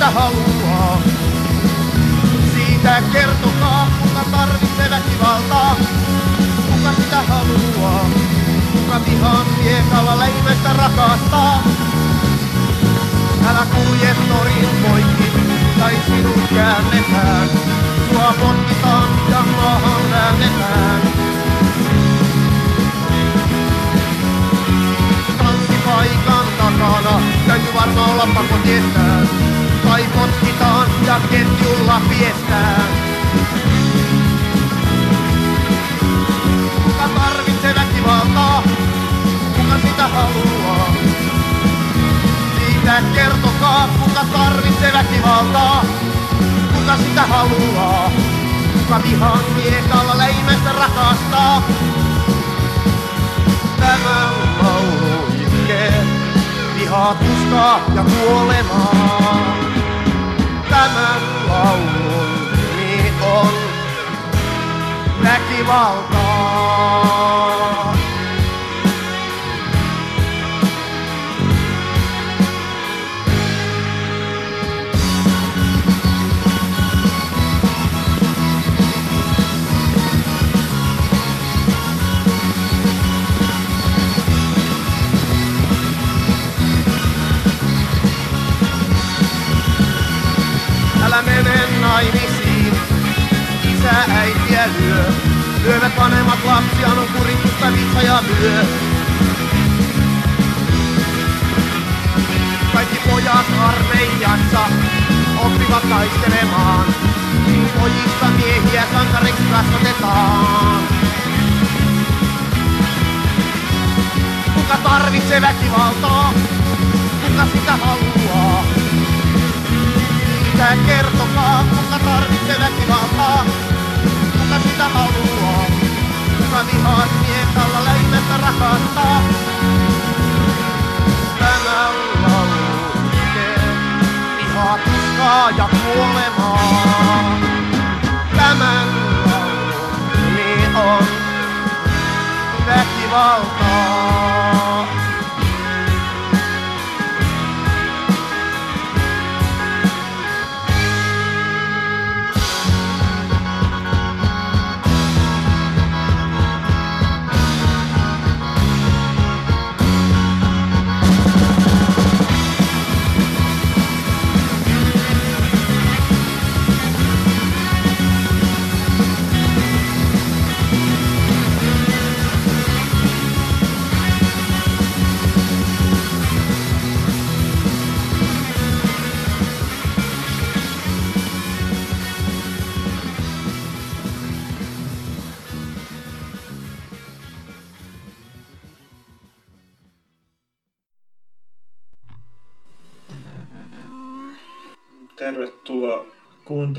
Sitä haluaa? Siitä kertokaa, kuka tarvitsee väkivaltaa? Kuka sitä haluaa? Kuka vihan miekalla leimestä rakastaa? Älä kulje torin poikki, tai sinut käännetään. Sua potkitaan ja maahan väännetään. Tanssipaikan takana täytyy varmaan olla pakko tietää. Tai potkitaan ja ketjulla piestään. Kuka tarvitsee väkivaltaa? Kuka sitä haluaa? Siitä kertokaa, kuka tarvitsee väkivaltaa. Kuka sitä haluaa? Kuka vihan miekalla leimestä rakastaa? Tämä laulu iskee vihaa, tuskaa ja kuolemaa. Tämän laulun nimi on väkivaltaa. Älä mene naimisiin, isä äitiä lyö. Lyövät vanhemmat lapsiaan on kuritusta vitsa ja myö. Kaikki pojat armeijassa oppivat taistelemaan. Pojista miehiä sankariksi kasvatetaan. Kuka tarvitsee väkivaltaa? Kuka sitä haluaa? Siitä kertokaa, kuka tarvitsee väkivaltaa. Kuka sitä haluaa? Kuka vihaa miekalla leimestä rakastaa? Tämä laulu iskee vihaa, tuskaa ja kuolemaa. Tämän laulun nimi on väkivaltaa.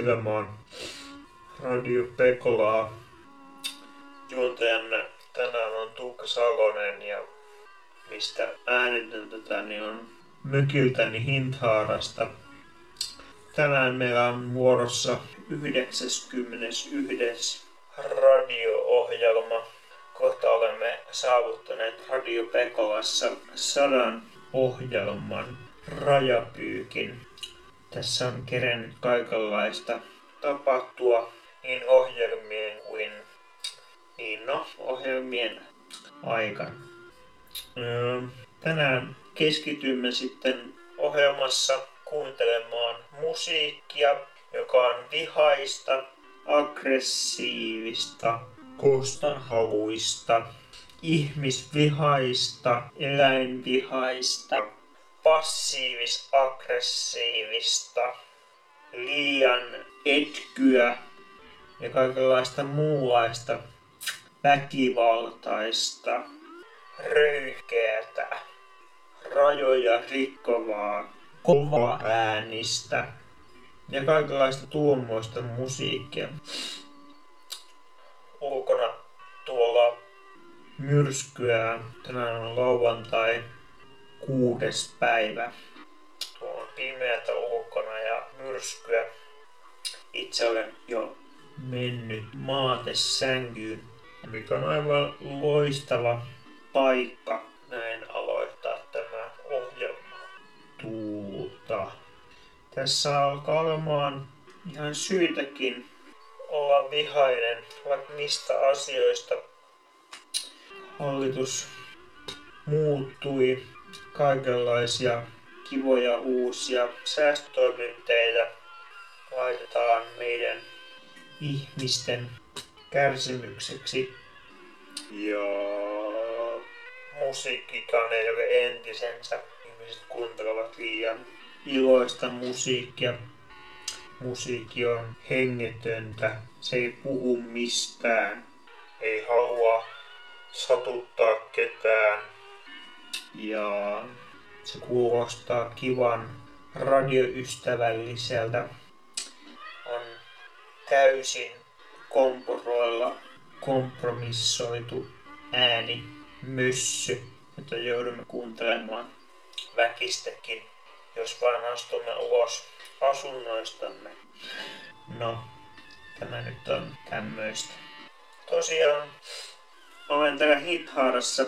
Kuuntelemaan Radio Pekolaa. Juontajanne tänään on Tuukka Salonen ja mistä äänitän tätä niin on mökiltäni Hinthaarasta. Tänään meillä on vuorossa 91. radio-ohjelma. Kohta olemme saavuttaneet Radio Pekolassa sadan ohjelman rajapyykin. Tässä on kerennyt kaikenlaista tapahtua niin ohjelmien kuin niin no, ohjelmien aikana. Öö, Tänään keskitymme sitten ohjelmassa kuuntelemaan musiikkia, joka on vihaista, aggressiivista, kostanhaluista, ihmisvihaista, eläinvihaista, passiivis-aggressiivista, liian etkyä ja kaikenlaista muunlaista väkivaltaista, röyhkeätä, rajoja rikkovaa, kovaa äänistä ja kaikenlaista tuommoista musiikkia. Ulkona tuolla myrskyää. Tänään on lauantai kuudes päivä. On pimeätä ulkona ja myrskyä. Itse olen jo mennyt maatesänkyyn, mikä on aivan loistava paikka näin aloittaa tämä ohjelma. Tässä alkaa olemaan ihan syytäkin olla vihainen vaikka mistä asioista. Hallitus muuttui kaikenlaisia kivoja uusia säästötoimenpiteitä laitetaan meidän ihmisten kärsimykseksi. Ja musiikkikaan ei ole entisensä. Ihmiset kuuntelevat liian iloista musiikkia. Musiikki on hengetöntä. Se ei puhu mistään. Ei halua satuttaa ketään. Ja se kuulostaa kivan radioystävälliseltä. On täysin kompuroilla kompromissoitu ääni myssy, jota joudumme kuuntelemaan väkistäkin, jos vain astumme ulos asunnoistamme. No, tämä nyt on tämmöistä. Tosiaan, olen täällä Hithaarassa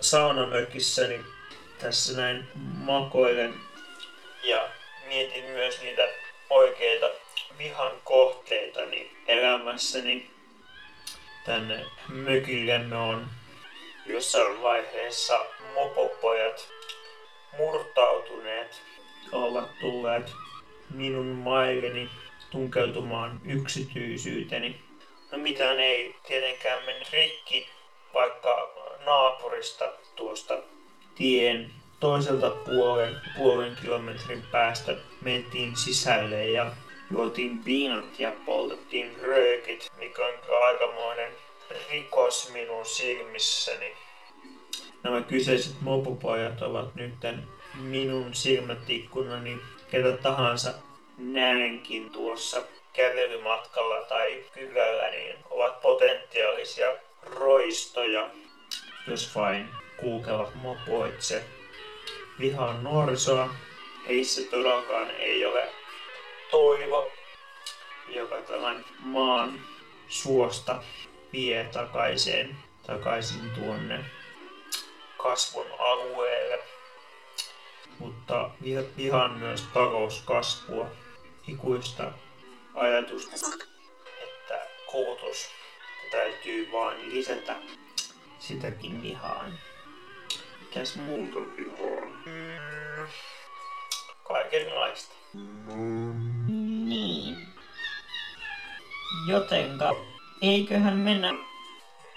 saunamökissäni tässä näin makoilen ja mietin myös niitä oikeita vihan kohteitani elämässäni. Tänne mökillemme on jossain vaiheessa mopopojat murtautuneet, ovat tulleet minun mailleni tunkeutumaan yksityisyyteni. No mitään ei tietenkään mennyt rikki, vaikka naapurista tuosta tien toiselta puolen, puolen kilometrin päästä mentiin sisälle ja juotiin viinat ja poltettiin röökit, mikä on aikamoinen rikos minun silmissäni. Nämä kyseiset mopupojat ovat nyt minun silmätikkunani ketä tahansa näenkin tuossa kävelymatkalla tai kylällä, niin ovat potentiaalisia roistoja, jos vain kulkevat mopoitse. Vihaan nuorisoa. Heissä todellakaan ei ole toivo, joka tämän maan suosta vie takaisin, takaisin tuonne kasvun alueelle. Mutta vihaan myös talouskasvua, ikuista ajatusta, että kulutus täytyy vain lisätä. Sitäkin vihaan. Mitäs muuta vihaan? Kaikenlaista. Niin. Jotenka, eiköhän mennä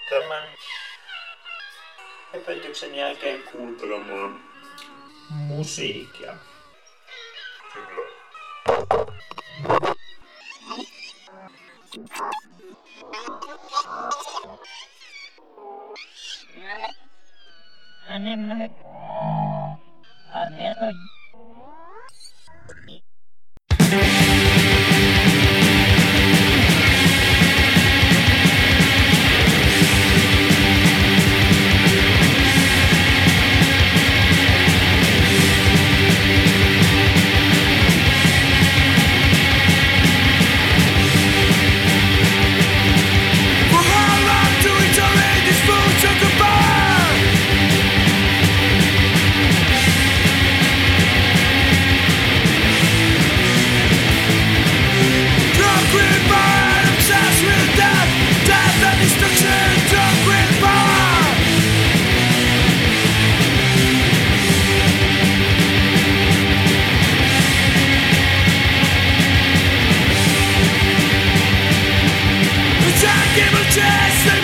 Tämän höpötyksen jälkeen kuuntelemaan musiikkia. Kyllä. અને મને આ મેં તો Just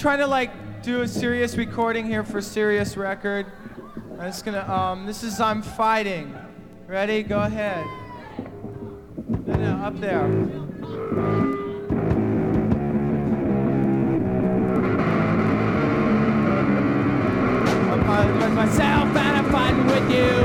trying to like do a serious recording here for serious record. I'm just gonna. Um, this is I'm fighting. Ready? Go ahead. No, no, up there. Uh, myself and I'm fighting with you.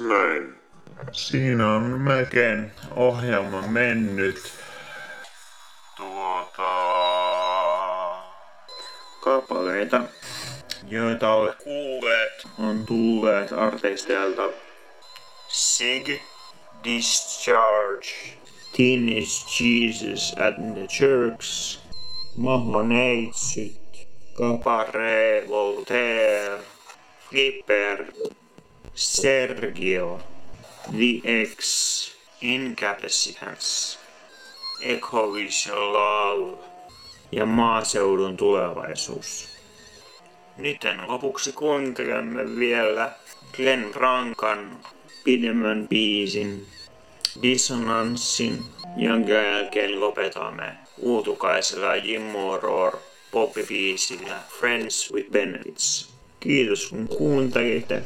Näin. Siinä on melkein ohjelma mennyt. Tuota... Kappaleita, joita olet kuulleet, on tulleet artisteilta Sig, Discharge, Teenage Jesus at the Jerks, Mahoneitsyt, Cabaret Voltaire, Flipper, Sergio, The X, Incapacitance, Ecovisual Love ja maaseudun tulevaisuus. Nyt lopuksi kuuntelemme vielä Glenn Frankan pidemmän biisin Dissonanssin, jonka jälkeen lopetamme uutukaisella Jimmo Roar poppibiisillä Friends with Benefits. Kiitos kun kuuntelitte.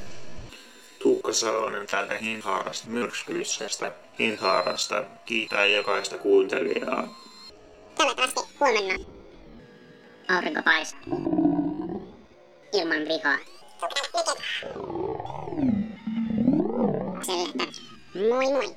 Tuukka Salonen täältä Hinhaarasta myrskyllisestä Hinhaarasta. Kiitää jokaista kuuntelijaa. Toivottavasti huomenna aurinko paistaa. Ilman vihaa. Selvä. Moi moi.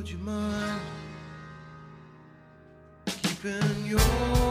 would you mind keeping your